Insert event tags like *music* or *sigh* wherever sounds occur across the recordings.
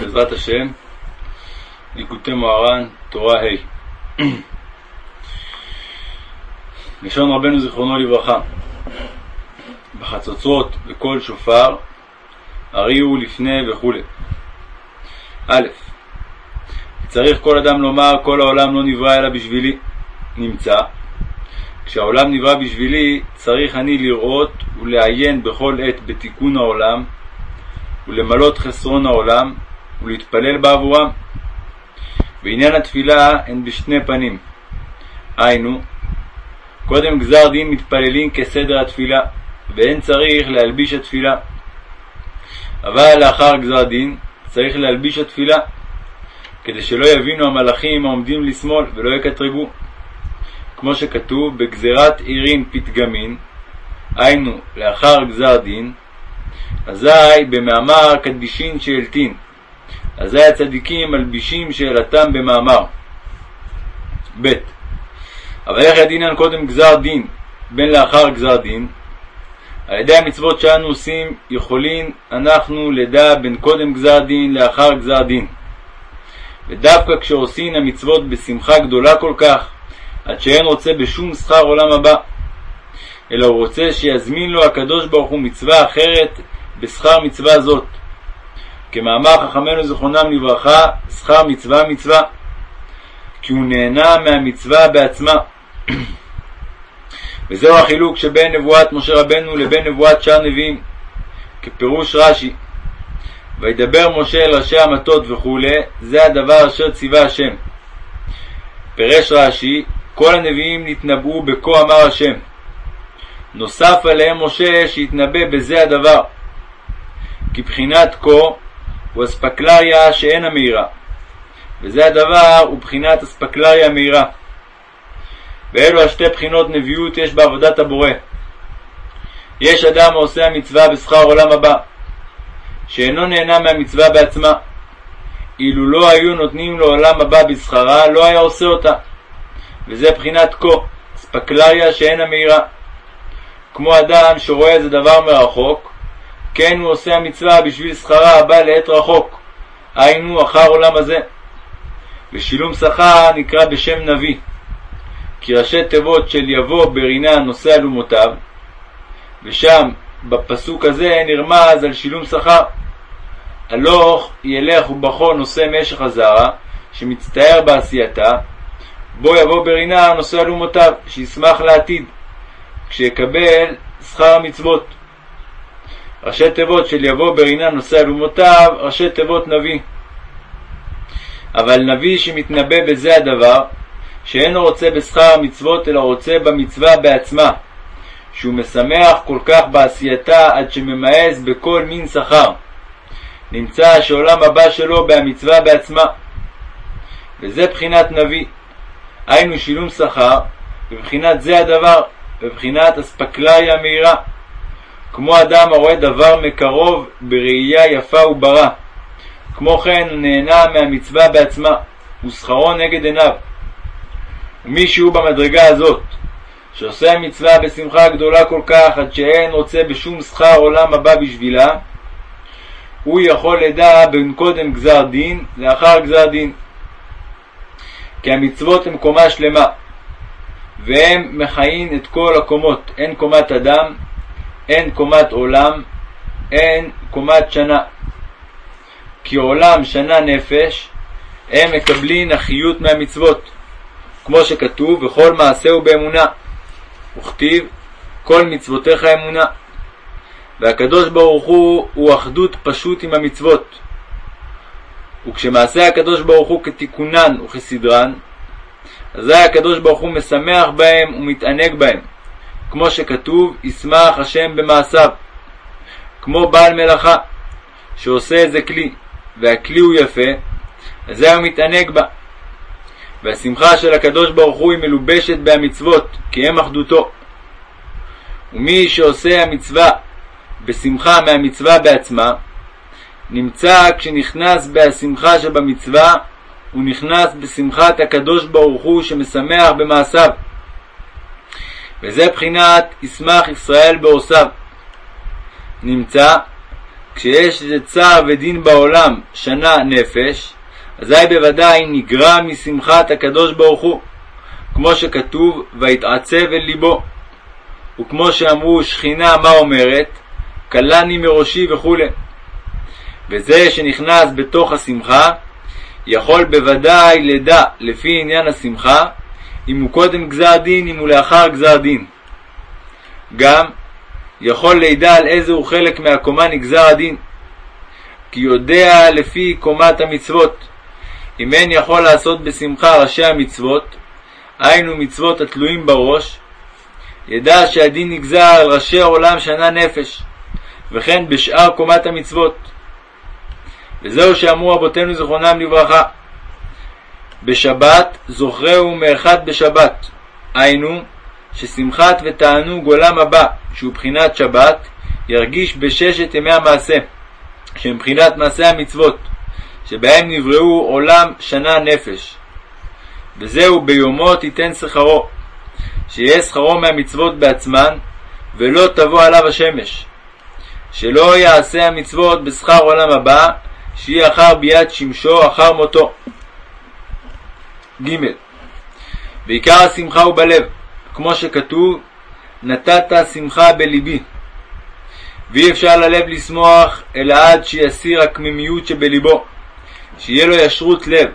בעזרת השם, ליקוטי מוהר"ן, תורה ה' *clears throat* לשון רבנו זיכרונו לברכה בחצוצרות וקול שופר, הריעו לפני וכו'. א', צריך כל אדם לומר כל העולם לא נברא אלא בשבילי, נמצא. כשהעולם נברא בשבילי, צריך אני לראות ולעיין בכל עת בתיקון העולם, ולמלות חסרון העולם, ולהתפלל בעבורם. בעניין התפילה הן בשני פנים. היינו, קודם גזר דין מתפללים כסדר התפילה, ואין צריך להלביש התפילה. אבל לאחר גזר דין צריך להלביש התפילה, כדי שלא יבינו המלאכים העומדים לשמאל ולא יקטרגו. כמו שכתוב בגזירת עירין פתגמין, היינו לאחר גזר דין, אזי במאמר קדישין שאלתין, אזי הצדיקים מלבישים שאלתם במאמר. ב. אבל איך ידינן קודם גזר דין, בין לאחר גזר דין? על ידי המצוות שאנו עושים, יכולים אנחנו לדע בין קודם גזר דין לאחר גזר דין. ודווקא כשעושים המצוות בשמחה גדולה כל כך, עד שאין רוצה בשום שכר עולם הבא, אלא הוא רוצה שיזמין לו הקדוש ברוך הוא מצווה אחרת בשכר מצווה זאת. כמאמר חכמינו זיכרונם לברכה, שכר מצווה מצווה, כי הוא נהנה מהמצווה בעצמה. *clears throat* וזהו החילוק שבין נבואת משה רבנו לבין נבואת שאר נביאים, כפירוש רש"י. וידבר משה אל ראשי המטות וכו', זה הדבר אשר ציווה השם. פירש רש"י, כל הנביאים נתנבאו בכה אמר השם. נוסף עליהם משה שהתנבא בזה הדבר. כי בחינת כה הוא אספקלריה שאינה מהירה, וזה הדבר הוא בחינת אספקלריה מהירה. ואלו השתי בחינות נביאות יש בעבודת הבורא. יש אדם העושה המצווה בשכר עולם הבא, שאינו נהנה מהמצווה בעצמה. אילו לא היו נותנים לו עולם הבא בשכרה, לא היה עושה אותה. וזה בחינת כה, אספקלריה שאינה מהירה. כמו אדם שרואה איזה דבר מרחוק, כן הוא עושה המצווה בשביל שכרה הבא לעת רחוק, היינו אחר עולם הזה. ושילום שכר נקרא בשם נביא, כי ראשי תיבות של יבוא ברינה נושא אלומותיו, ושם בפסוק הזה נרמז על שילום שכר. הלוך ילך ובכו נושא משך הזרע, שמצטער בעשייתה, בו יבוא ברינה נושא אלומותיו, שישמח לעתיד, כשיקבל שכר המצוות. ראשי תיבות של יבוא ברינה נושא אלומותיו, ראשי תיבות נביא. אבל נביא שמתנבא בזה הדבר, שאינו רוצה בשכר המצוות, אלא רוצה במצווה בעצמה, שהוא משמח כל כך בעשייתה עד שממאס בכל מין שכר. נמצא שעולם הבא שלו בהמצווה בעצמה. וזה בחינת נביא. היינו שילום שכר, בבחינת זה הדבר, בבחינת אספקלריה מהירה. כמו אדם הרואה דבר מקרוב בראייה יפה וברא. כמו כן נהנה מהמצווה בעצמה, ושכרו נגד עיניו. ומי שהוא במדרגה הזאת, שעושה המצווה בשמחה גדולה כל כך, עד שאין רוצה בשום שכר עולם הבא בשבילה, הוא יכול לדע בין קודם גזר דין לאחר גזר דין. כי המצוות הן קומה שלמה, והם מכהן את כל הקומות, אין קומת אדם, אין קומת עולם, אין קומת שנה. כי עולם שנה נפש, הם מקבלים החיות מהמצוות, כמו שכתוב, וכל מעשהו באמונה. וכתיב, כל מצוותיך אמונה. והקדוש ברוך הוא הוא אחדות פשוט עם המצוות. וכשמעשה הקדוש ברוך הוא כתיקונן וכסדרן, אזי הקדוש ברוך הוא משמח בהם ומתענג בהם, כמו שכתוב, ישמח השם במעשיו. כמו בעל מלאכה, שעושה איזה כלי, והכלי הוא יפה, אזי הוא מתענג בה. והשמחה של הקדוש ברוך הוא היא מלובשת בהמצוות, כי הם אחדותו. ומי שעושה המצווה בשמחה מהמצווה בעצמה, נמצא כשנכנס בהשמחה שבמצווה, הוא נכנס בשמחת הקדוש ברוך הוא שמשמח במעשיו. וזה בחינת ישמח ישראל בעושיו. נמצא כשיש איזה צער ודין בעולם שנה נפש, אזי בוודאי נגרע משמחת הקדוש ברוך הוא, כמו שכתוב, ויתעצב אל ליבו. וכמו שאמרו שכינה מה אומרת, קלני מראשי וכו'. וזה שנכנס בתוך השמחה, יכול בוודאי לדע לפי עניין השמחה, אם הוא קודם גזר דין, אם הוא לאחר גזר דין. גם יכול לידע על איזה הוא חלק מהקומה נגזר הדין, כי יודע לפי קומת המצוות. אם אין יכול לעשות בשמחה ראשי המצוות, היינו מצוות התלויים בראש, ידע שהדין נגזר על ראשי העולם שנה נפש, וכן בשאר קומת המצוות. וזהו שאמרו רבותינו זכרונם לברכה, בשבת זוכרהו מאחד בשבת, היינו ששמחת ותענוג עולם הבא, שהוא בחינת שבת, ירגיש בששת ימי המעשה, שהם בחינת מעשה המצוות, שבהם נבראו עולם שנה נפש. וזהו ביומו תיתן שכרו, שיהיה שכרו מהמצוות בעצמן, ולא תבוא עליו השמש. שלא יעשה המצוות בשכר עולם הבא, שיהיה אחר ביד שמשו אחר מותו. ג. ועיקר השמחה הוא בלב, כמו שכתוב, נתת שמחה בלבי. ואי אפשר ללב לשמוח, אלא עד שיסיר הקמימיות שבלבו, שיהיה לו ישרות לב,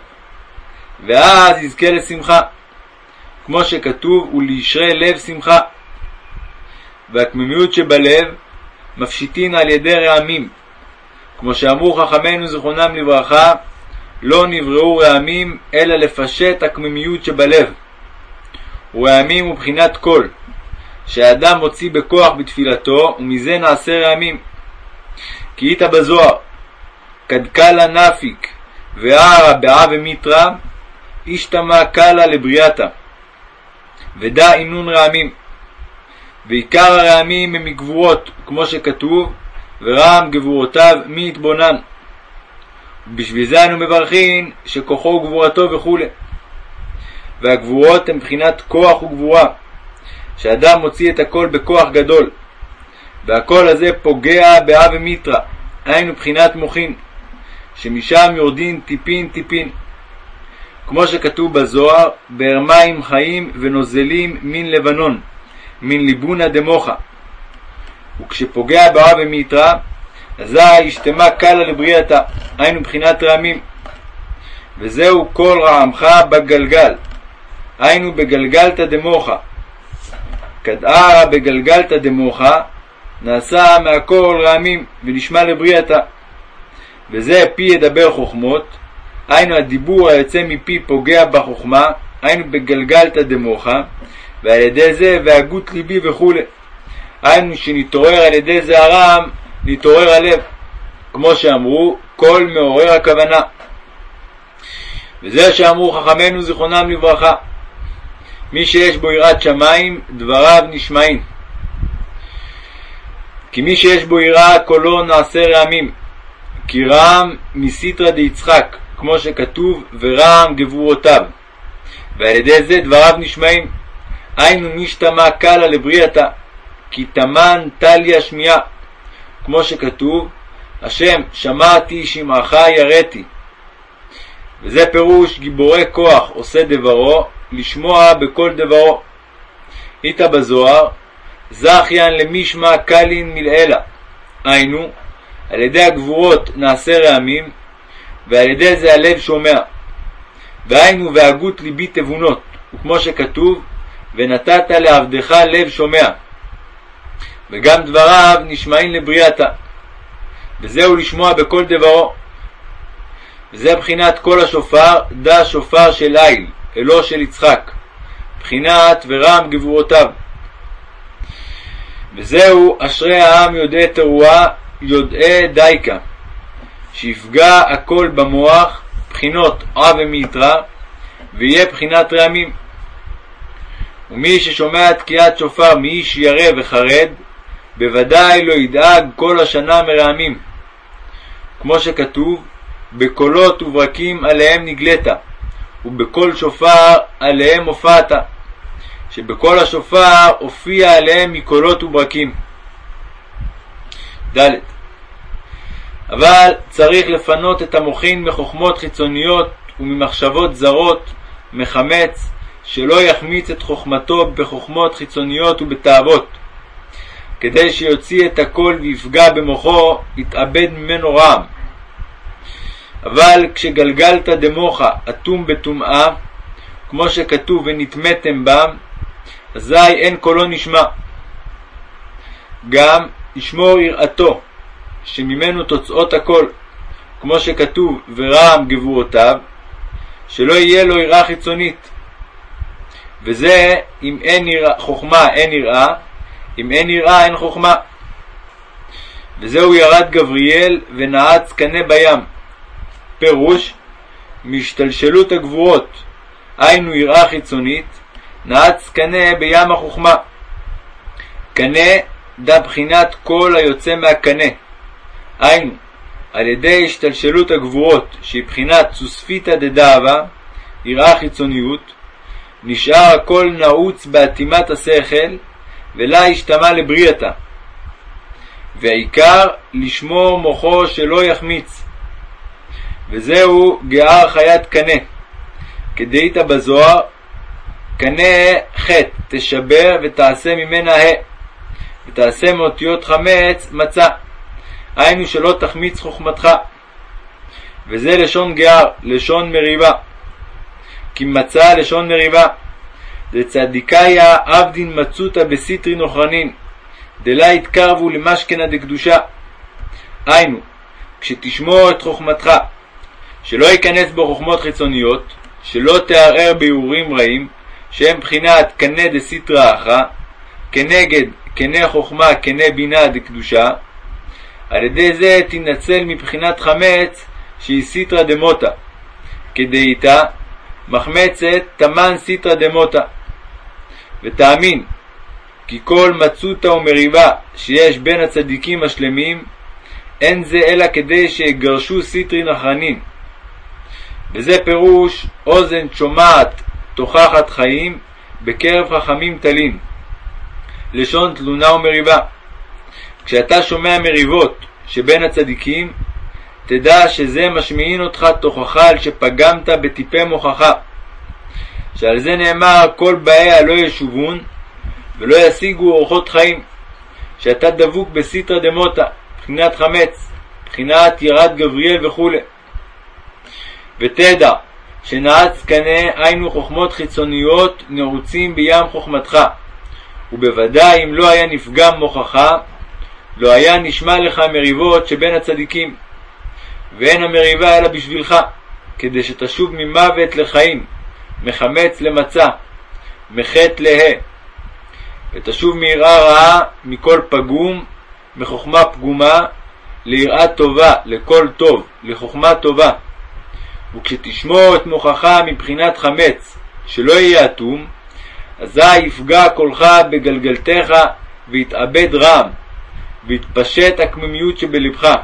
ואז יזכה לשמחה. כמו שכתוב, ולישרי לב שמחה. והקמימיות שבלב מפשיטין על ידי רעמים. כמו שאמרו חכמינו זכרונם לברכה, לא נבראו רעמים, אלא לפשט הקמימיות שבלב. ורעמים הוא בחינת קול, שהאדם מוציא בכוח בתפילתו, ומזה נעשה רעמים. כי איתה בזוהר, קדקלה נפיק, וערה באה ומיתרא, אישתמה קלה לבריאתה. ודע אינון רעמים. ועיקר הרעמים הם מגבורות, כמו שכתוב, ורעם גבורותיו מי יתבונן. ובשביל זה אנו מברכים שכוחו וגבורתו וכו'. והגבורות הן מבחינת כוח וגבורה, שאדם מוציא את הכל בכוח גדול, והקול הזה פוגע באב ומיתרא, היינו בחינת מוחין, שמשם יורדין טיפין טיפין. כמו שכתוב בזוהר, באר מים חיים ונוזלים מן לבנון, מן ליבונה דמוחה. וכשפוגע באב ומיתרא, אזי ישתמה קלה לבריאתה, היינו בחינת רעמים. וזהו כל רעמך בגלגל, היינו בגלגלתא דמוחה. כדערא בגלגלתא דמוחה, נעשה מהכל רעמים, ונשמע לבריאתה. וזה פי ידבר חוכמות, היינו הדיבור היוצא מפי פוגע בחוכמה, היינו בגלגלתא דמוחה, ועל ידי זה והגות ליבי וכו'. היינו שנתעורר על ידי זה הרעם, נתעורר הלב. כמו שאמרו, כל מעורר הכוונה. וזה שאמרו חכמינו זיכרונם לברכה, מי שיש בו יראת שמיים, דבריו נשמעים. כי מי שיש בו יראה, קולו נעשה רעמים. כי רעם מסיתרא דיצחק, כמו שכתוב, ורעם גבורותיו. ועל ידי זה דבריו נשמעים. היינו משתמע קלה לבריאתה, כי תמן טליה שמיעה. כמו שכתוב, השם שמעתי שמעך יראתי. וזה פירוש גיבורי כוח עושה דברו, לשמוע בכל דברו. איתה בזוהר, זכיין למישמע קלין מלעילה. היינו, על ידי הגבורות נעשה רעמים, ועל ידי זה הלב שומע. והיינו והגות ליבי תבונות, וכמו שכתוב, ונתת לעבדך לב שומע. וגם דבריו נשמעים לבריאתה. וזהו לשמוע בכל דברו. וזה בחינת כל השופר, דא שופר של ליל, אלו של יצחק, בחינת ורם גבורותיו. וזהו אשרי העם יודעי תרועה, יודעי דייקה, שיפגע הכל במוח, בחינות ע ומיתרא, ויהיה בחינת רעמים. ומי ששומע תקיעת שופר מאיש ירא וחרד, בוודאי לא ידאג כל השנה מרעמים. כמו שכתוב, בקולות וברקים עליהם נגלית, ובקול שופר עליהם הופעת, שבקול השופר הופיע עליהם מקולות וברקים. ד. אבל צריך לפנות את המוחין מחוכמות חיצוניות וממחשבות זרות, מחמץ, שלא יחמיץ את חוכמתו בחוכמות חיצוניות ובתאוות. כדי שיוציא את הכל ויפגע במוחו, יתאבד ממנו רעם. אבל כשגלגלת דמוחה אטום בטומאה, כמו שכתוב ונטמאתם בם, אזי אין קולו נשמע. גם ישמור יראתו, שממנו תוצאות הכל, כמו שכתוב ורעם גבורותיו, שלא יהיה לו יראה חיצונית. וזה אם אין יראה, חוכמה אין יראה, אם אין יראה אין חוכמה. וזהו ירד גבריאל ונעץ קנה בים. פירוש מהשתלשלות הגבורות, היינו יראה חיצונית, נעץ קנה בים החוכמה. קנה דה בחינת כל היוצא מהקנה. היינו, על ידי השתלשלות הגבורות, שהיא בחינת סוספיתא דדאבה, יראה חיצוניות, נשאר הכל נעוץ באטימת השכל, ולה השתמע לבריאתה. והעיקר לשמור מוחו שלא יחמיץ. וזהו גער חיית קנה. כדאית בזוהר, קנה חטא תשבר ותעשה ממנה ה, ותעשה מאותיות חמץ מצה. היינו שלא תחמיץ חוכמתך. וזה לשון גער, לשון מריבה. כי מצא לשון מריבה. דצדיקאיה עבדין מצותא בסיטרין אוכרנין, דלה יתקרבו למשכנה דקדושה. היינו, כשתשמור את חוכמתך, שלא ייכנס בו חוכמות חיצוניות, שלא תערער ביאורים רעים, שהם בחינת קנה דסיטרא אחרא, כנגד קנה חוכמה, קנה בינה דקדושה, על ידי זה תנצל מבחינת חמץ שהיא סיטרא דמותא, כדאיתא מחמצת תמן סיטרא דמותא. ותאמין כי כל מצותא ומריבה שיש בין הצדיקים השלמים, אין זה אלא כדי שיגרשו סיטרין אחרנין. וזה פירוש אוזן שומעת תוכחת חיים בקרב חכמים טלין. לשון תלונה ומריבה. כשאתה שומע מריבות שבין הצדיקים, תדע שזה משמיעין אותך תוכחה על שפגמת בטיפי מוכחה. שעל זה נאמר כל באיה לא ישובון ולא ישיגו אורחות חיים, שאתה דבוק בסיטרא דמותא, בחינת חמץ, בחינת ירד גבריאל וכו'. ותדע שנעץ קנה היינו חוכמות חיצוניות נעוצים בים חוכמתך, ובוודאי אם לא היה נפגם מוכחה, לא היה נשמע לך מריבות שבין הצדיקים, ואין המריבה אלא בשבילך, כדי שתשוב ממוות לחיים, מחמץ למצה, מחטא לה, ותשוב מיראה רעה מכל פגום, מחוכמה פגומה, ליראה טובה, לכל טוב, לחוכמה טובה. וכשתשמור את מוחך מבחינת חמץ, שלא יהיה אטום, אזי יפגע קולך בגלגלתך, ויתאבד רעם, ויתפשט הקממיות שבלבך,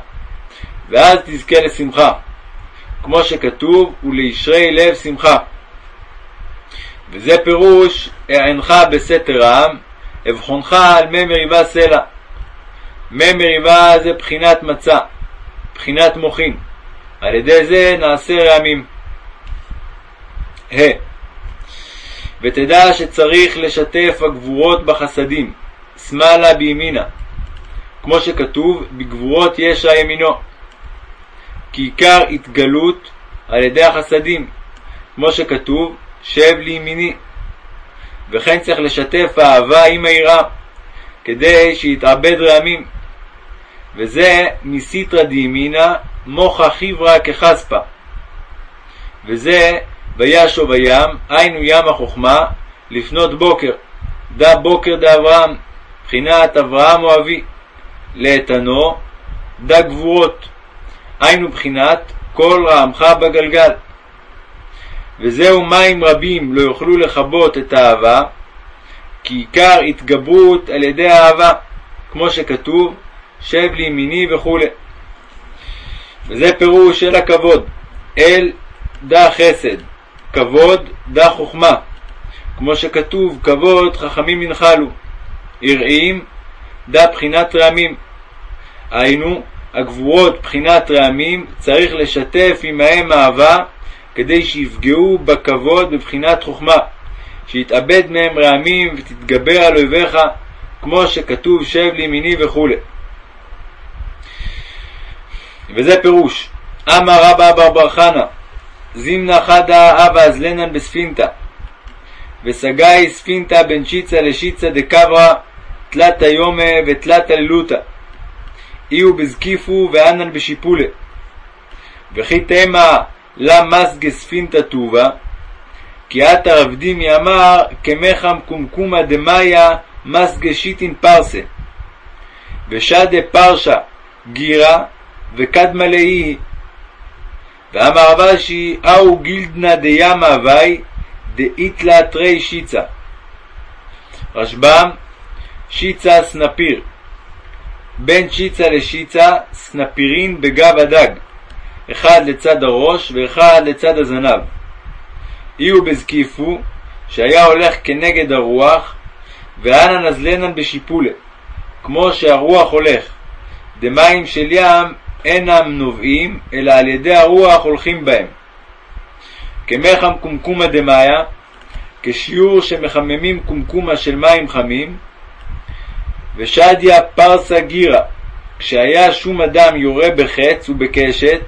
ואז תזכה לשמחה, כמו שכתוב, ולישרי לב שמחה. וזה פירוש הענך בסתר העם, אבחונך על מי מריבה סלע. מי מריבה זה בחינת מצה, בחינת מוחין. על ידי זה נעשה רעמים. ה. ותדע שצריך לשתף הגבורות בחסדים, שמאלה בימינה, כמו שכתוב, בגבורות ישע ימינו. כי עיקר התגלות על ידי החסדים, כמו שכתוב, שב לימיני. וכן צריך לשתף אהבה עם היראה, כדי שיתעבד רעמים. וזה מסיתרא דימינא מוחה חיברא כחספא. וזה וישוב הים, היינו ים החוכמה, לפנות בוקר, דה בוקר דאברהם, בחינת אברהם אוהבי, לאתנו, דה גבורות, היינו בחינת כל רעמך בגלגל. וזהו מים רבים לא יוכלו לכבות את האהבה, כי עיקר התגברות על ידי האהבה, כמו שכתוב, שב לימיני וכו'. וזה פירוש של הכבוד, אל דה חסד, כבוד דה חוכמה, כמו שכתוב, כבוד חכמים ינחלו, יראים דה בחינת רעמים, היינו, הגבורות בחינת רעמים, צריך לשתף עמהם אהבה, כדי שיפגעו בכבוד בבחינת חוכמה, שיתאבד מהם רעמים ותתגבר על אויביך, כמו שכתוב שב לימיני וכו'. וזה פירוש. אמר רבא בר בר חנא, זימנה חדה אבא אזלנן בספינתא, וסגאי ספינתא בין שיצה לשיצה דקברא, תלתא יומא ותלתא ללותא. איהו בזקיפו ואנן בשיפולה. וכי תמה למסגה ספינתא טובה, כי עתה רב דימי אמר כמחם קומקומא דמאיה מסגה שיטין פרסה. ושדה פרשה גירה וקדמה לאי. ואמר רבשי, אהו גילדנא דימה הווי דאיתלה תרי שיצה. רשב"ם, שיצה סנפיר. בין שיצה לשיצה, סנפירין בגב הדג, אחד לצד הראש ואחד לצד הזנב. אי הוא בזקיפו, שהיה הולך כנגד הרוח, ואנא נזלנן בשיפולה, כמו שהרוח הולך. דמים של ים אינם נובעים, אלא על ידי הרוח הולכים בהם. כמחם קומקומא דמאיה, כשיעור שמחממים קומקומה של מים חמים, ושדיה פרסה גירה, כשהיה שום אדם יורה בחץ ובקשת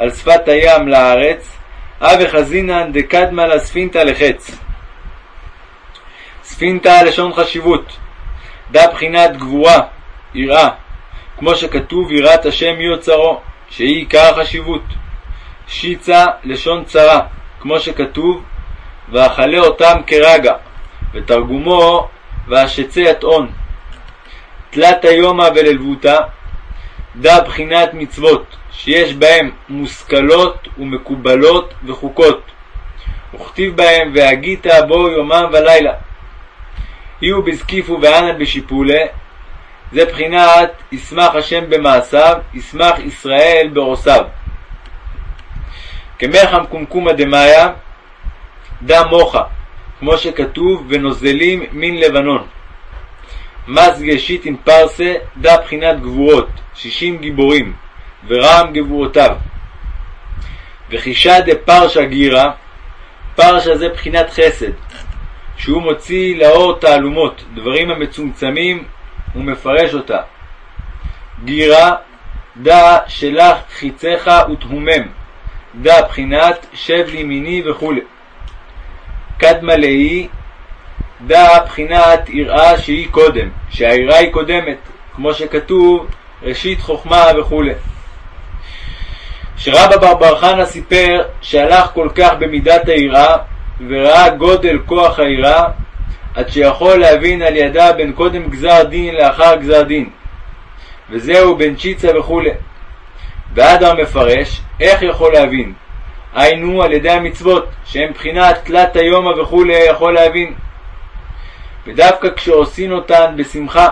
על שפת הים לארץ, אבי חזינן דקדמה לספינתא לחץ. ספינתא לשון חשיבות, דה בחינת גבורה, יראה, כמו שכתוב יראת השם יוצרו, שהיא עיקר החשיבות. שיצה לשון צרה, כמו שכתוב ואכלה אותם כרגע, ותרגומו ואשצה יטעון. תלת היומא וללבותה, דה בחינת מצוות, שיש בהם מושכלות ומקובלות וחוקות, וכתיב בהם והגית בו יומם ולילה. יהיו בזקיפו וענן בשיפולה, זה בחינת ישמח השם במעשיו, ישמח ישראל בעושיו. כמחם קומקומא דמאיה, דה מוחה, כמו שכתוב ונוזלים מן לבנון. מסגה שיטין פרסה, דה בחינת גבורות, שישים גיבורים, ורעם גבורותיו. וחישה דה פרשה גירה, פרשה זה בחינת חסד, שהוא מוציא לאור תעלומות, דברים המצומצמים, ומפרש אותה. גירה, דה שלח חיציך ותהומם, דה בחינת שב לימיני וכו'. קדמה לאי, דה בחינת יראה שהיא קודם, שהיראה היא קודמת, כמו שכתוב ראשית חוכמה וכו'. שרבא בר בר חנא סיפר שהלך כל כך במידת היראה וראה גודל כוח היראה עד שיכול להבין על ידה בין קודם גזר דין לאחר גזר דין. וזהו בין צ'יצה וכו'. ואדר מפרש איך יכול להבין? היינו על ידי המצוות שהם בחינת תלת היומא וכו' יכול להבין. ודווקא כשעושים אותן בשמחה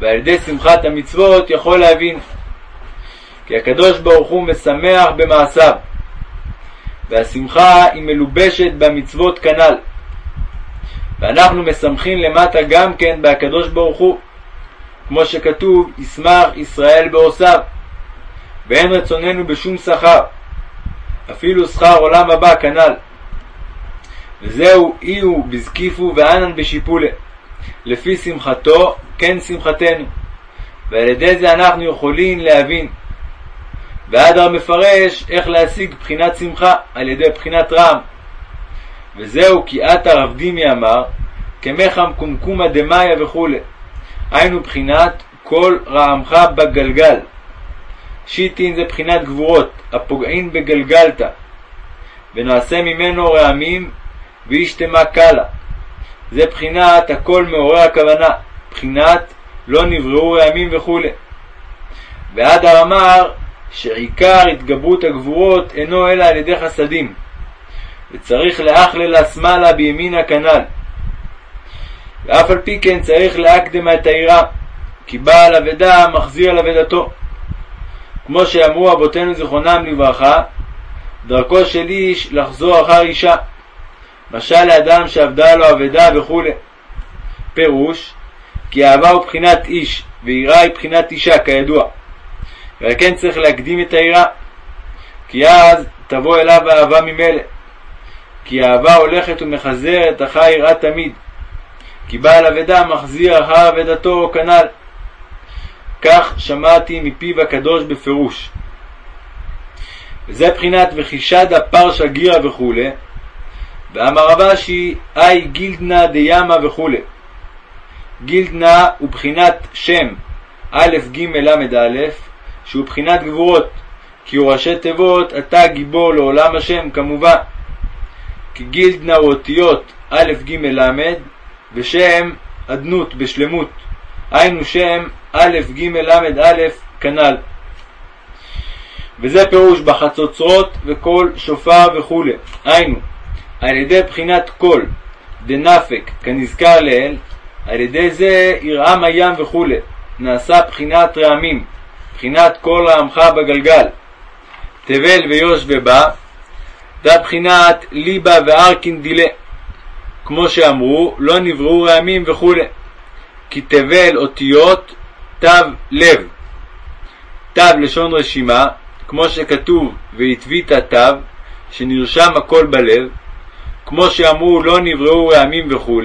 ועל ידי שמחת המצוות יכול להבין כי הקדוש ברוך הוא משמח במעשיו, והשמחה היא מלובשת במצוות כנ"ל. ואנחנו משמחים למטה גם כן בהקדוש ברוך הוא, כמו שכתוב, ישמח ישראל בעושיו, ואין רצוננו בשום שכר, אפילו שכר עולם הבא כנ"ל. וזהו אי הוא בזקיפו ואנן בשיפולה, לפי שמחתו כן שמחתנו, ועל ידי זה אנחנו יכולים להבין והדר מפרש איך להשיג בחינת שמחה על ידי בחינת רעם. וזהו כי עתה רב דימי אמר, כמחם קומקומא דמאיה וכו', היינו בחינת כל רעמך בגלגל. שיטין זה בחינת גבורות, הפוגעין בגלגלתא, ונעשה ממנו רעמים וישתמה קלה. זה בחינת הכל מעורר הכוונה, בחינת לא נבראו רעמים וכו'. והדר אמר שעיקר התגברות הגבורות אינו אלא על ידי חסדים, וצריך לאכללה שמאלה בימינה כנ"ל. ואף על פי כן צריך להקדמה את היראה, כי בעל אבדה מחזיר על אבדתו. כמו שאמרו אבותינו זיכרונם לברכה, דרכו של איש לחזור אחר אישה. משל לאדם שאבדה לו אבדה וכו'. פירוש, כי אהבה הוא בחינת איש, ויראה היא בחינת אישה, כידוע. ועל כן צריך להקדים את היראה, כי אז תבוא אליו האהבה ממילא. כי האהבה הולכת ומחזרת אחר יראה תמיד. כי בעל אבדה מחזיר אחר אבדתו כנ"ל. כך שמעתי מפיו הקדוש בפירוש. וזה בחינת וחישדה פרשה גירה וכו', ואמר רבשי, אי גילדנה דיאמה וכו'. גילדנה הוא בחינת שם א' ג' ל' א', שהוא בחינת גבורות, כי הוא ראשי תיבות אתה גיבור לעולם השם כמובן. כי גילדנה הוא אותיות א' ג' ל', ושם אדנות בשלמות, היינו שם א' ג' ל' א' כנ"ל. וזה פירוש בחצוצרות וקול שופר וכו', היינו, על ידי בחינת קול דנפק כנזכר לעיל, על ידי זה ירעם הים וכו', נעשה בחינת רעמים, בחינת קול רעמך בגלגל. תבל ויוש ובא, זה בחינת ליבה וארקין דילה. כמו שאמרו, לא נבראו רעמים וכו', כי תבל אותיות תו לב. תו לשון רשימה, כמו שכתוב והתווית תו, שנרשם הכל בלב, כמו שאמרו לא נבראו רעמים וכו',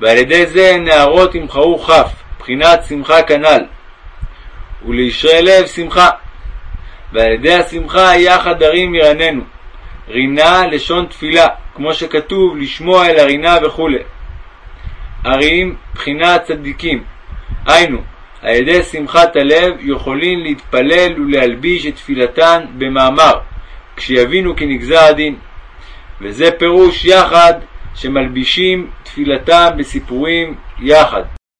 ועל ידי זה נערות ימחרו כף, בחינת שמחה כנ"ל, ולישרי לב שמחה, ועל ידי השמחה יחד הרים ירננו, רינה לשון תפילה, כמו שכתוב לשמוע אל הרינה וכו'. הרים בחינת צדיקים, היינו, על ידי שמחת הלב יכולים להתפלל ולהלביש את תפילתן במאמר, כשיבינו כי נגזר הדין. וזה פירוש יחד שמלבישים תפילתם בסיפורים יחד.